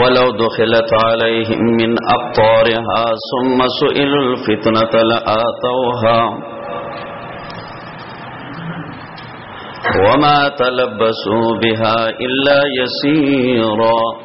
ولو دخلت عليهم من أقطارها ثم سئلوا الفتنة لآتوها وما تلبسوا بها إلا يسيرا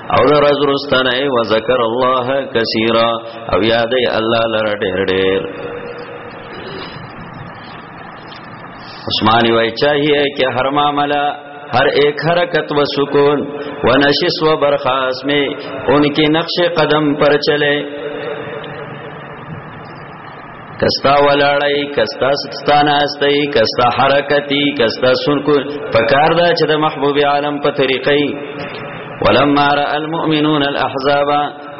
او د رز رستنه و ذکر الله کثیرا او یاد الله لره ډېر ډېر عثماني وای چاهیه کې هر معاملہ ہر ایک حرکت و سکون و نشس و برخاس میں ان کے نقش قدم پر چلے کستا ولاړی کستا ستانه استای کستا حرکتی کستا سرکو پکار دا چې د محبوب عالم په طریقې ولما را المؤمنون الاحزاب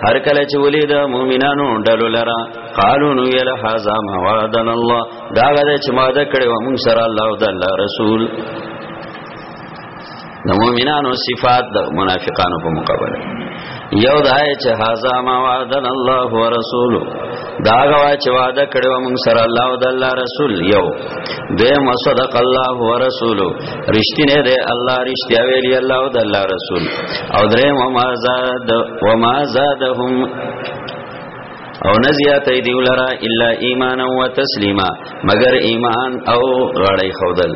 هر کله چې ولید مؤمنانو ډلو لرا قالو نو یل هاذا ما وعدنا الله دا غره چې ماده کړي و موږ سره الله او د الله رسول د مؤمنانو صفات د منافقانو په مقابله یو دا چې هاذا ما وعدنا الله ورسوله دا غوا چې وعده کړو موږ سره الله او د الله رسول یو دیم وصدق الله ورسوله رښتینه دی الله رښتیا ویلی الله او د الله رسول او دریم وما زاد وما زادهم او نزیات دی ولرا الا ایمانا وتسلیما مگر ایمان او غړی خودل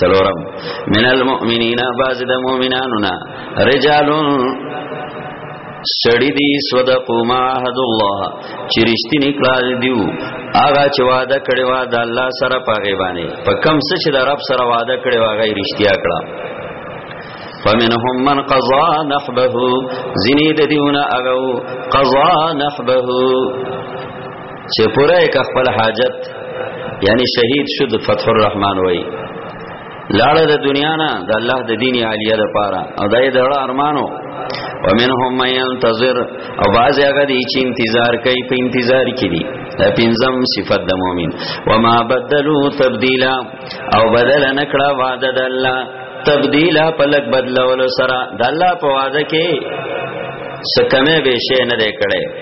سلورم من المؤمنین باز د مؤمنانو نا رجالون سړی دی صدقو ما عهد الله چې رښتینی کړل دیو هغه چې وعده کړی و د الله سره پاغه باندې په کم څه چې د رب سره وعده کړی و هغه رښتیا کړه فمنهم من قضا نحبه زنی د دیونه هغه قضا نحبه چې پوره یک خپل حاجت یعنی شهید شد فتح الرحمن وای لاړه د دنیا نه د الله د دین عالیه د پاره او دای د اړه ارمانو ومنهم من ينتظر او باز هغه دي چې انتظار کوي په انتظار کې دي دا پنځم صفت د مؤمن وما بدلوا تبديلا او بدل نکړه وعده د الله تبديلا پلک بدلول سره د الله په وعده کې سکمه به شي نه کړي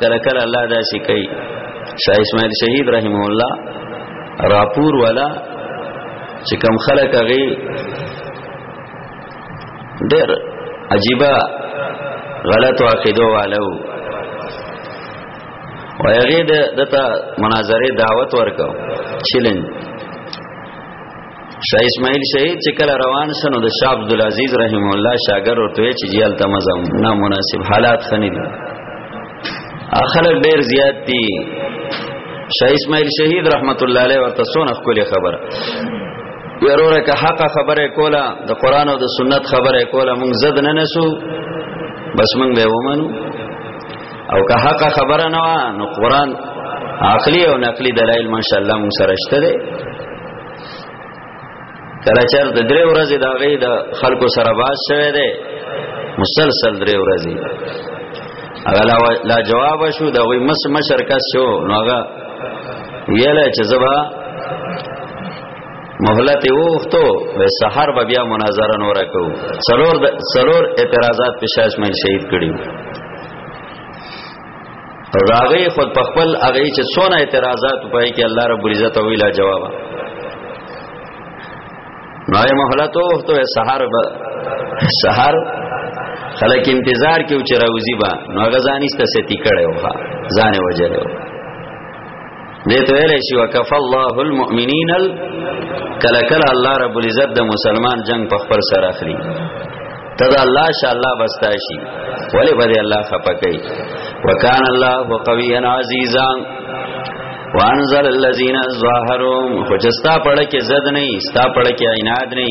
کله کله الله دا شي کوي شاه اسماعیل شهید رحم الله راپور والا چې کم خلک هغه ډېر عجیبه غلط واقعو والو او هغه د دته مناظره دعوت ورکاو چیلنج شاه اسماعیل شهید چې کله روان شنو د شاه عبد العزيز رحم الله شاګر ورته چې جیل تمزم نه مناسب حالات خني دي اخلک ډیر زیات دي شاه اسماعیل شهید رحمت الله علیه ورته سونه خولي خبره یروره که حق خبره کوله د قران او د سنت خبره کوله مونږ زد نه نسو بس مونږ به ومنو او که حق خبره نه نو قران عقلی او نقلی دلایل ماشاءالله مون سره شته کله چر د درې ورځې دا غي د خلکو سره باز شوه دی مسلسل درې ورځې هغه لا جواب شو دا وی مس مشر کس شو نو هغه ویل چې زبا مهلت وختو و سحر به بیا مناظره نور کو سلور سلور اعتراضات پښاش من شهید کړیو راغی خود په خپل هغه چې څونه اعتراضات پای کې الله رب العزت ویلا جواب نو یې مهلتو ته سحر به سحر خلک انتظار کې چې راوځي با نو هغه ځانیسته ستی کړي وها ځانه وجلو دې ته ویل شي وکف الله المؤمنین کله کله الله رب العزت د مسلمان جنگ په خبر سره اخلي تدا الله شاء الله بستاشي ولی بده الله خپکای وکان الله قویا عزیزا وانزل الذين ظاهرهم خو چې ستا پړه کې زد نه ستا پړه کې عناد نه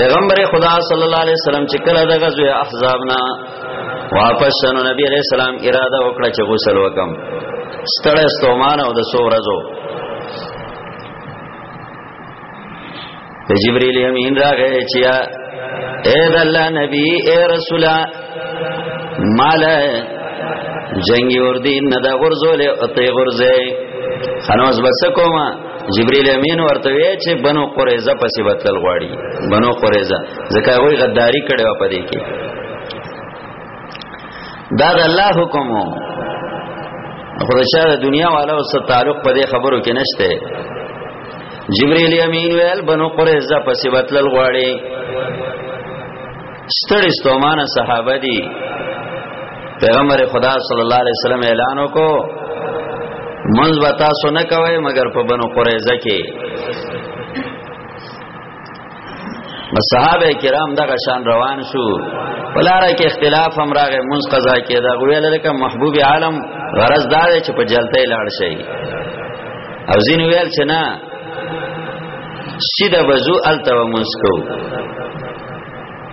پیغمبر خدا صلی الله علیه وسلم چې کله د غزوه احزاب نه واپس شنو نبی علیہ السلام اراده وکړه چې غسل وکم ستړی ستومان او د سو ورځو جبرئیل امین راغی چې اے د الله نبی اے رسول مال جنگی وردی نه دا غرزول او ته غرزه خنوس بس کومه جبريل امين ورته وی چې بنو قريزه پسې وتل غواړي بنو قريزه ځکه وی غداری کړي و پدې کې دا د الله حکم وو خو د شهر دنیا والا او ست تعلق په دې خبرو کې نشته جبريل امين ویل بنو قريزه پسې وتل غواړي ستړي ستومانه صحابه دي پیغمبر خدا صلی الله علیه وسلم اعلان وکړو منځ به تاسو نه کوي مګر په بنو قریظه کې صحابه کرام دغه شان روان شو ولاره کې اختلاف هم راغې منځ قضا کې دا ویل لکه محبوب عالم غرض دا دی چې په جلته لاړ شي او زین ویل چې نه سیده بزو التو منځ کو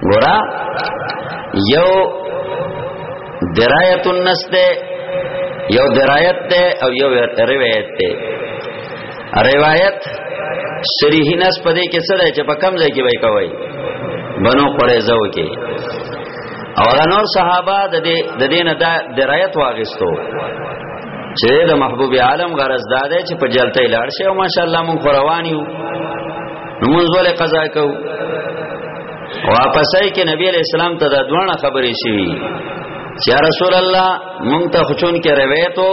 ګورا یو درایت النس ده یو درایت ده او یو روایت ده روایت شریح نس پدې کې څه ده چې په کم ځای کې وای کوي بنو قریزه وکي او دا نور صحابه د دې د دینه دا درایت واغستو چې د محبوب عالم غرض دا ده چې په جلته لاړ شي او ماشاءالله مون قروانیو نمونځ ولې قضا کو واپسای کې نبی علیہ السلام ته دا دوه خبرې شوي چې رسول الله مونږ ته خچون کې روایتو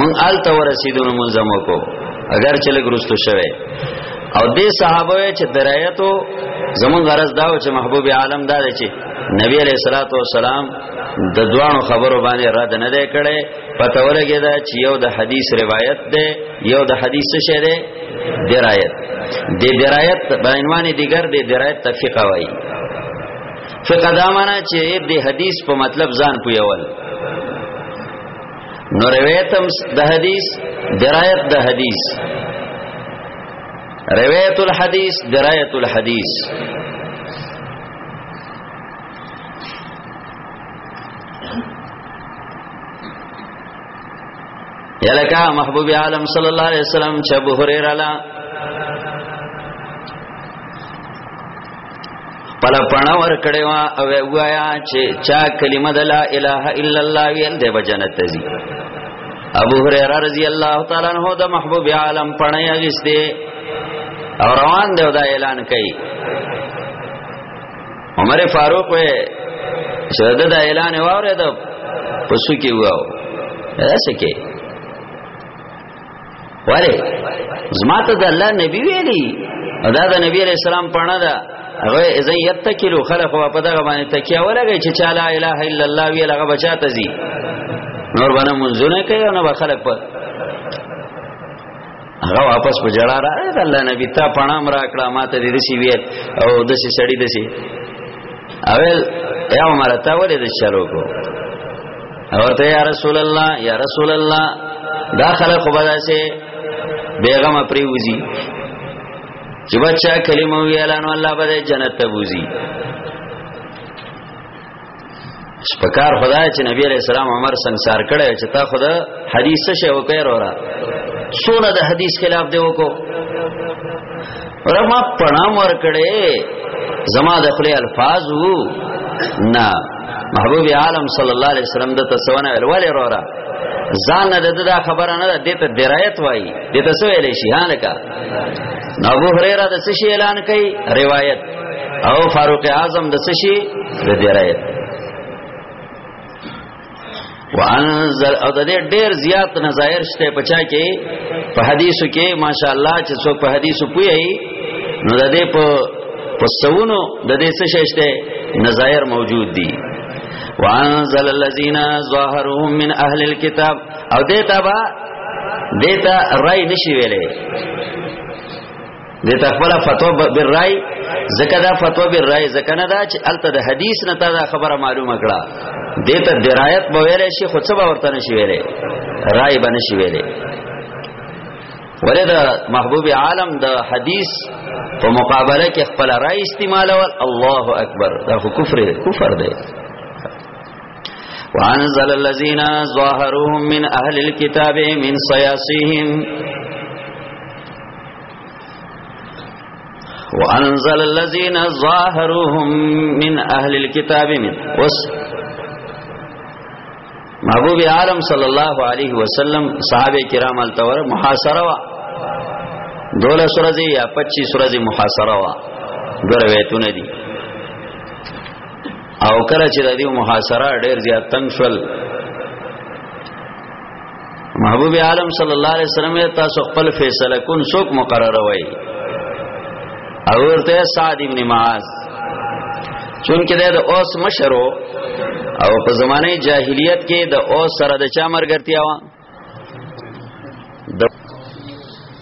مونږ آل ته ورسیدو نو مونږ زمو کو اگر چې لګ رستو شوه او دې صحابه چې درایتو زمون غرض داو چې محبوب عالم دا دی چې نبی علیہ الصلوۃ والسلام د دوانو خبرو باندې رد نه دی کړي پته ولګی دا چې یو د حدیث روایت ده یو د حدیث څه ده درایت د درایت په عنوان دیګر د درایت تفقه وای فقه دا معنا چې د حدیث په مطلب ځان پویول نو روایت هم د حدیث درایت د حدیث روایت الحدیث درایت الحدیث یلکا محبوب عالم صلی الله علیه وسلم چې ابو هريره لا پلا پانا ور کړي وا او وایا چې چا کلمه د لا اله الا الله ویل دی به جنت ته ځي ابو هريره رضی الله تعالی عنہ د محبوب عالم پړنه یغسته او روان دی دا اعلان کوي عمر فاروق وې چې د اعلان واره د پسو کې وو دا څه کې وره زما ته د الله نبی ویلي دا د نبی علیہ السلام پاڼه ده هغه اذن یتکلو خلق او په دغه باندې تکیه ولګی چې چا لا اله الا الله وی لغه بچاته زی نور باندې منځونه کوي او نه خلق په هغه واپس په جړا را الله نبی ته پنام را کړه ما ته دې سی ویل او د سی سړی د سی اول یا عمر ته ولې د شروع کو او ته یا رسول الله یا رسول الله دا خلق وبدا سي بیغم پری وزي چې بچا کلمه ویلانو الله به جنت ته وزي سپکار خدای چې نبی علیہ السلام عمر سنگسار کړي چې تا خدا حدیث څه وکړ اورا سونه د حدیث خلاف دی وکړو رما پنام ور کړي زما د خپل الفاظ وو نه محبوب عالم صلی الله علیه وسلم د تسونه ولې اورا ځان نه د دا خبره نه ده ته درایت وای د تسویلې شي هانکا نو ابو هريره د څه شي اعلان کړي روایت او فاروق اعظم د سشي د دیرای وانزل او د دې ډېر زیات نظایر شته پچا کې په حدیثو کې ماشا الله چې څوک په حدیثو پوي نو د دې په پسونو د دې څه شته نظایر موجود دي وانزل الذين ظاهرهم من اهل الكتاب او دیتا با دیتا رای نشي ویلې د تخبل فتوا بالرای زکه دا فتوا بالرای زکه نه دا چې الته د حدیث نه تا دا خبره معلومه کړه دته درایت به ویل شي خو څه به ورته نشي ویلې رای به نشي ویلې ولدا محبوب عالم د حدیث په مقابله کې خپل رای استعمال ول الله اکبر دا کفر دی کفر دی وانزل الذين ظاهرهم من اهل الكتاب من صياصيهم وانزل الذين ظاهرهم من اهل الكتاب من وس محبوب عالم صلی الله علیه وسلم صحابه کرام التور محاصره وا دوله سورځي یا 25 سورځي محاصره وا درویتونه دي او کله چې د دې محاصره ډېر زیات تنگ شول محبوب عالم صلی الله علیه وسلم تاسو خپل فیصله کون څوک مقرره وای او ورته سعد ابن معاذ چونکه د اوس مشرو او په زمانه جاهلیت کې د اوس سره د چا مرګرتیا و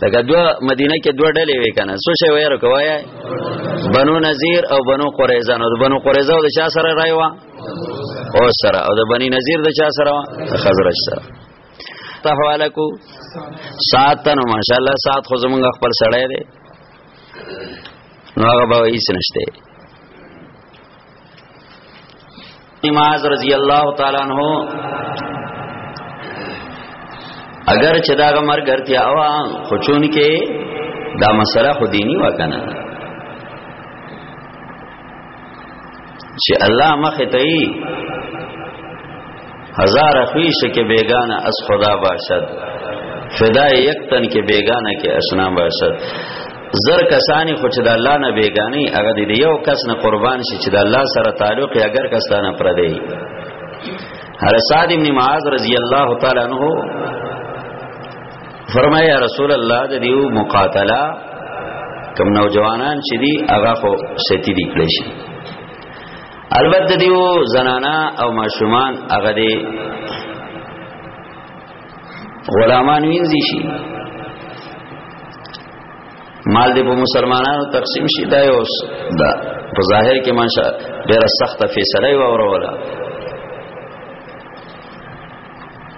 لکه دو مدینه کې دوه ډلې وې کنه سو شی وایره کوي بنو نذیر او بنو قریظه نو بنو قریظه د چا سره رايوا او سره او د بنی نذیر د چا سره خزرج سره تحواله کو سات تنو ماشاءالله سات خو زمونږ خپل سړی دی نو هغه به هیڅ نشته نماز رضی الله تعالی عنہ اگر چې دا غمر ګرتیا وا خو چون کې دا مسله خو دینی وکنه چې الله مخ ته ای هزار خویش کې بیگانه از خدا باشد فدا یک تن کې بیگانه کې اسنا باشد زر کسانی خو چې د الله نه بیگانی هغه د یو کس نه قربان شي چې د الله سره تعلق یې اگر کستانه پر دی هر سعد ابن معاذ رضی الله تعالی عنہ فرمایا رسول الله د دیو مقاتله کم نوجوانان چې دی هغه خو ستی دی کړی شي البته دیو زنانا او ماشومان هغه دی غلامان وینځي شي مال دی په مسلمانانو تقسیم شي دا یو دا په ظاهر کې مانشه ډیره سخته فیصله وروره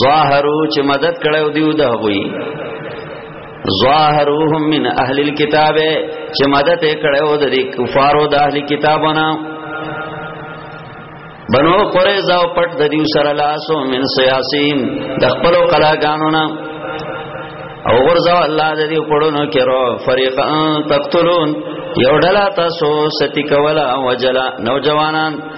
ظاهرو چې مدد کړو دیو د هغوی ظاهروهم من اهل الكتاب چې مدد کړو د کفارو د اهل کتابونه بنو قریظه او پټ د دیو سره لاسو من سیاسین د خپل قلاګانو نه او ورځو الله د دیو پړونو کې رو فریقان تقتلون یو ډلا تاسو ستی کولا وجلا نوجوانان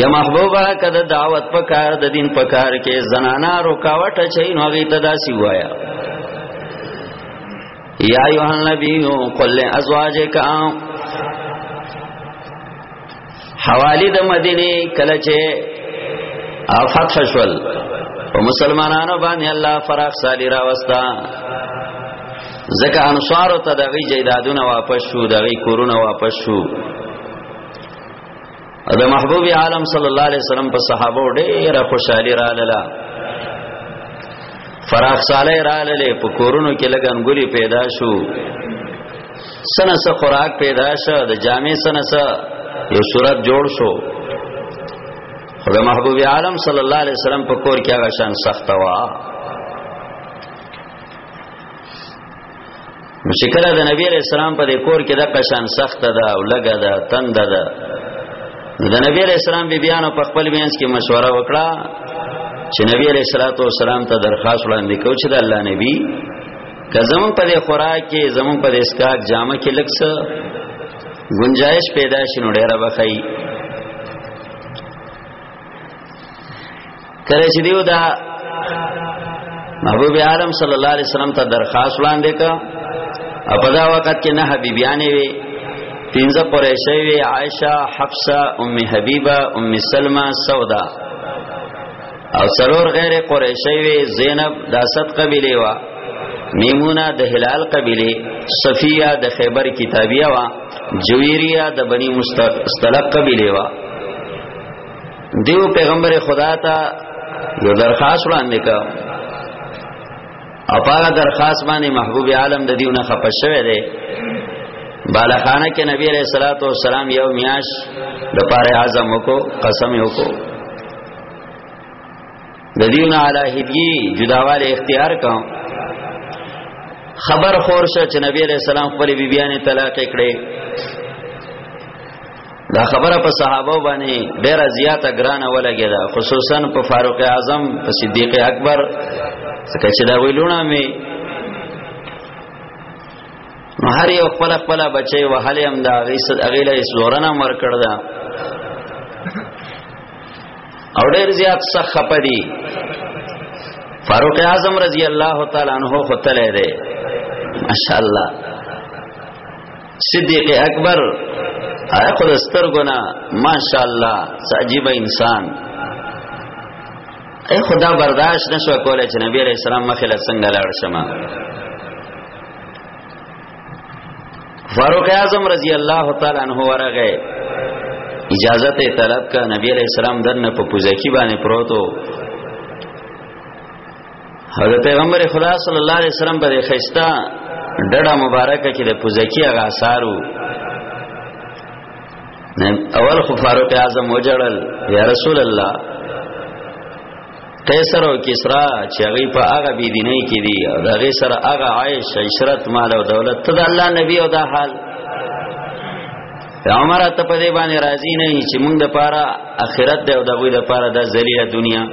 یا محبوبا کده دعوت په کار د دین په کار کې زنانا رکاوټ چي نو غي تدا سی وایا یا ایه نبی قل ازواجک حوالی د مدینه کله چې افات شول او مسلمانانو باندې الله فراخ سالی راوستا ځکه انصار ته دغه جیدادونه واپس شو دغه کورونه واپس شو د محبوب عالم صلی الله علیه وسلم په صحابه ډیره خوشحالي را لاله فراخ صالح را لاله په کورونو کې لګن ګوري پیدا شو سنه سره خوراک پیدا شو د جامع سنه سره یو صورت جوړ شو خدای محبوب عالم صلی الله علیه وسلم په کور کې هغه شان سخت وا نو چې کله د نبی علیہ السلام په دې کور کې د قشان سخت ده او لګه ده تند ده د نبی علیہ السلام بی بیانو په خپل مینس کې مشوره وکړه چې نبی علیہ الصلوۃ والسلام ته درخواست وړاندې کو چې د الله نبی که زمون په دې خوراک کې زمون په دې اسکاک جامه کې لکس گنجائش پیدا شنو ډیره بخی کله چې دیو دا محبوب عالم صلی الله علیه وسلم ته درخواست وړاندې کا په دا وخت کې نه حبیبیانې وي پنځه قریشی وی عائشه حفصه ام حبیبه ام سلمہ سودا او څلور غیر قریشی وی زینب د اسد قبیله وا میمونه د هلال قبیله صفیه د خیبر کتابیه وا جویریه د بنی مستلق قبیله وا دیو پیغمبر خدا ته یو درخواست وړاندې کا او پاګه درخواست باندې محبوب عالم د دیونه خپه شوه دی بالخانه کې نبی علیہ الصلوۃ والسلام یو میاش د پاره اعظم کو قسم یو کو د دیونه علیه جداواله اختیار کاو خبر خور شه چې نبی علیہ السلام خپل بیبیانه طلاق کړي دا خبره په صحابه باندې ډیره زیاته ګرانه ولګی دا خصوصا په فاروق اعظم په صدیق اکبر څخه چې دا ویلونه می نو هر یو خپل خپل بچي وهلې هم دا غیس اغیله اسلورنه مر کړ دا او ډیر زیات سخت پدی فاروق اعظم رضی الله تعالی عنہ خو تله دی ماشاءالله صدیق اکبر آیا خود سترګونه ماشاءالله عجیب انسان اے خدا برداشت نشو کولای چې نبی علیہ السلام مخې له څنګه لاړ شم فاروق اعظم رضی الله تعالی عنہ ورغه اجازه ته طلب کا نبی علیہ السلام دنه په پوزکی باندې پروتو حضرت پیغمبر خدا صلی الله علیه وسلم په خيستا ډډه مبارکه کې د پوزکی هغه آثارو اول خو فاروق اعظم وجړل یا رسول الله قیصر او کسرا چې هغه په هغه بی دیني کې دي او هغه سره هغه عائش عشرت مال او دولت ته د الله نبی او دا حال عمر ته په دې باندې راضي نه چې موږ د پاره اخرت دی او د غوي د پاره د ذلیل دنیا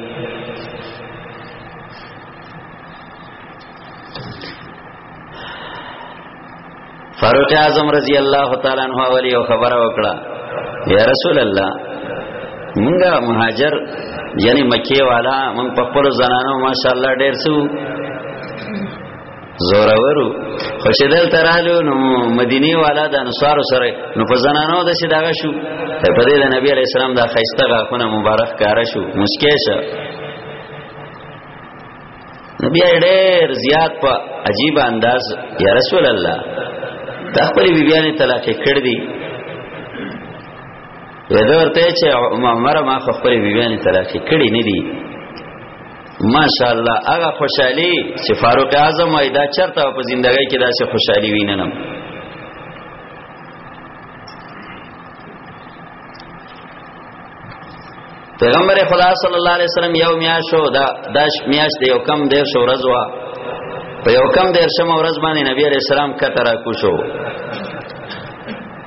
فاروق اعظم رضی الله تعالی عنہ اولی او خبره وکړه یا رسول الله منګه مهاجر یعنی مکی والا من په خپل زنانو ماشاءالله ډیر سو زورورو خو چې دل ترالو نو مدینه والا د انصار سره نو په زنانو د څه داغه شو په دې د نبی علی السلام د خیسته غاخونه مبارک کار شو مسکه شه نبی ډېر زیات په عجیب انداز یا رسول الله دا خپل بیبیانه طلاق کړ دي ودا ورته چې عمر ما خپل بیبیانه طلاق کړي نه دي ماشاءالله هغه خوشحالي چې فاروق اعظم وای دا چرته په زندګۍ کې داسې خوشحالي وینم پیغمبر خدا صلی الله علیه وسلم یو میاشو دا داش میاش دی یو کم دیر شو ورځ وا په یو کم دیر شم ورځ باندې نبی علیہ السلام کتره کوشو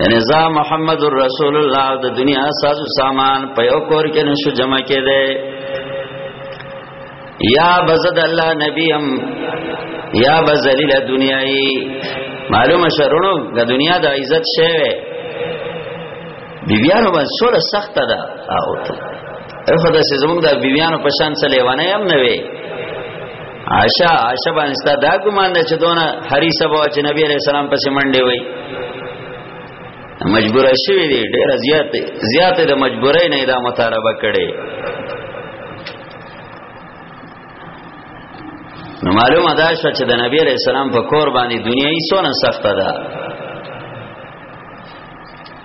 یعنی زا محمد رسول الله د دنیا ساز سامان په یو کور کې نشو جمع کېده یا بزد الله نبیم یا بذلیل دنیای معلومه شرونو د دنیا د عزت شوه بیبیانو باندې سوره سخته ده او ته خدای سي زموږ د بیبیانو په شان څه لیوانه هم نه وي عائشہ عائشہ باندې ستا دا ګمان ده چې دونه حریصه بوا چې نبی علیہ السلام پسې منډه وای مجبور شوی دی ډیر زیات زیات د مجبورۍ نه دا مطالبه کړي نو معلومه ده چې د نبی علیہ السلام په کور باندې دنیاي سونه سخته ده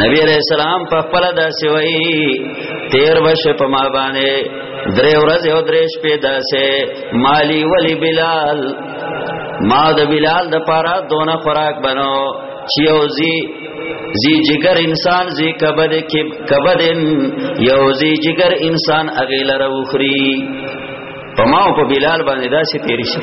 نبی علیہ السلام په خپل داسې وایي تیر بش په ما باندې درې ورځې او درې شپې داسې مالی ولی بلال ما د بلال د پاره دونه خوراک بنو چې اوزی زی جگر انسان زی کبد کی کبدن یو زی جگر انسان اغیل روخری پماو په بلال باندې داسې تیری شي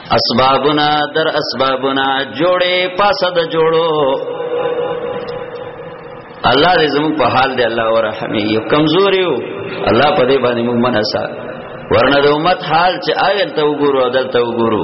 اسبابنا در اسبابنا جوړې پاسه د جوړو الله دې زموږ په حال دې الله ورحمي یو کمزوري یو الله په دې باندې موږ مناسا ورنه د امت حال چې آیل ته وګورو عدل ته وګورو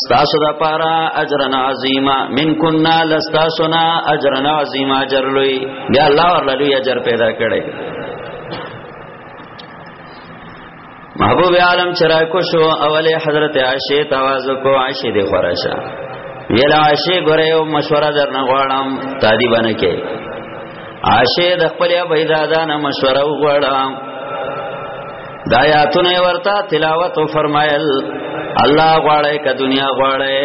ستاسو د پارا اجر عظیما من کنا لستاسونا اجر عظیما اجر لوی بیا الله ورله لوی اجر پیدا کړي محبوب عالم چرای کو شو اوله حضرت عائشه تواز کو عائشه دی خورشه ویل عائشه غره او مشوره درنه غواړم تادی باندې کې عائشه د خپل ابیدادانه مشوره وغواړم دا آیاتونه ورته تلاوت او فرمایل الله غواړي ک دنیا غواړي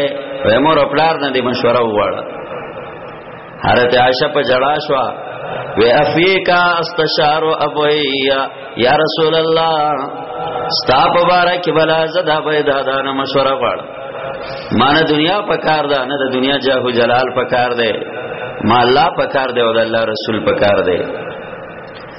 په مور خپلار نه دی مشوره وغواړه حضرت عائشہ په جړا شو و افیکا استشار ابویا یا رسول الله ستا مبارک بلا زدا به دادا نه مشوره غواړه مان دنیا په کار ده نه د دنیا جاه جلال په کار ده ما الله په کار ده او د الله رسول په کار ده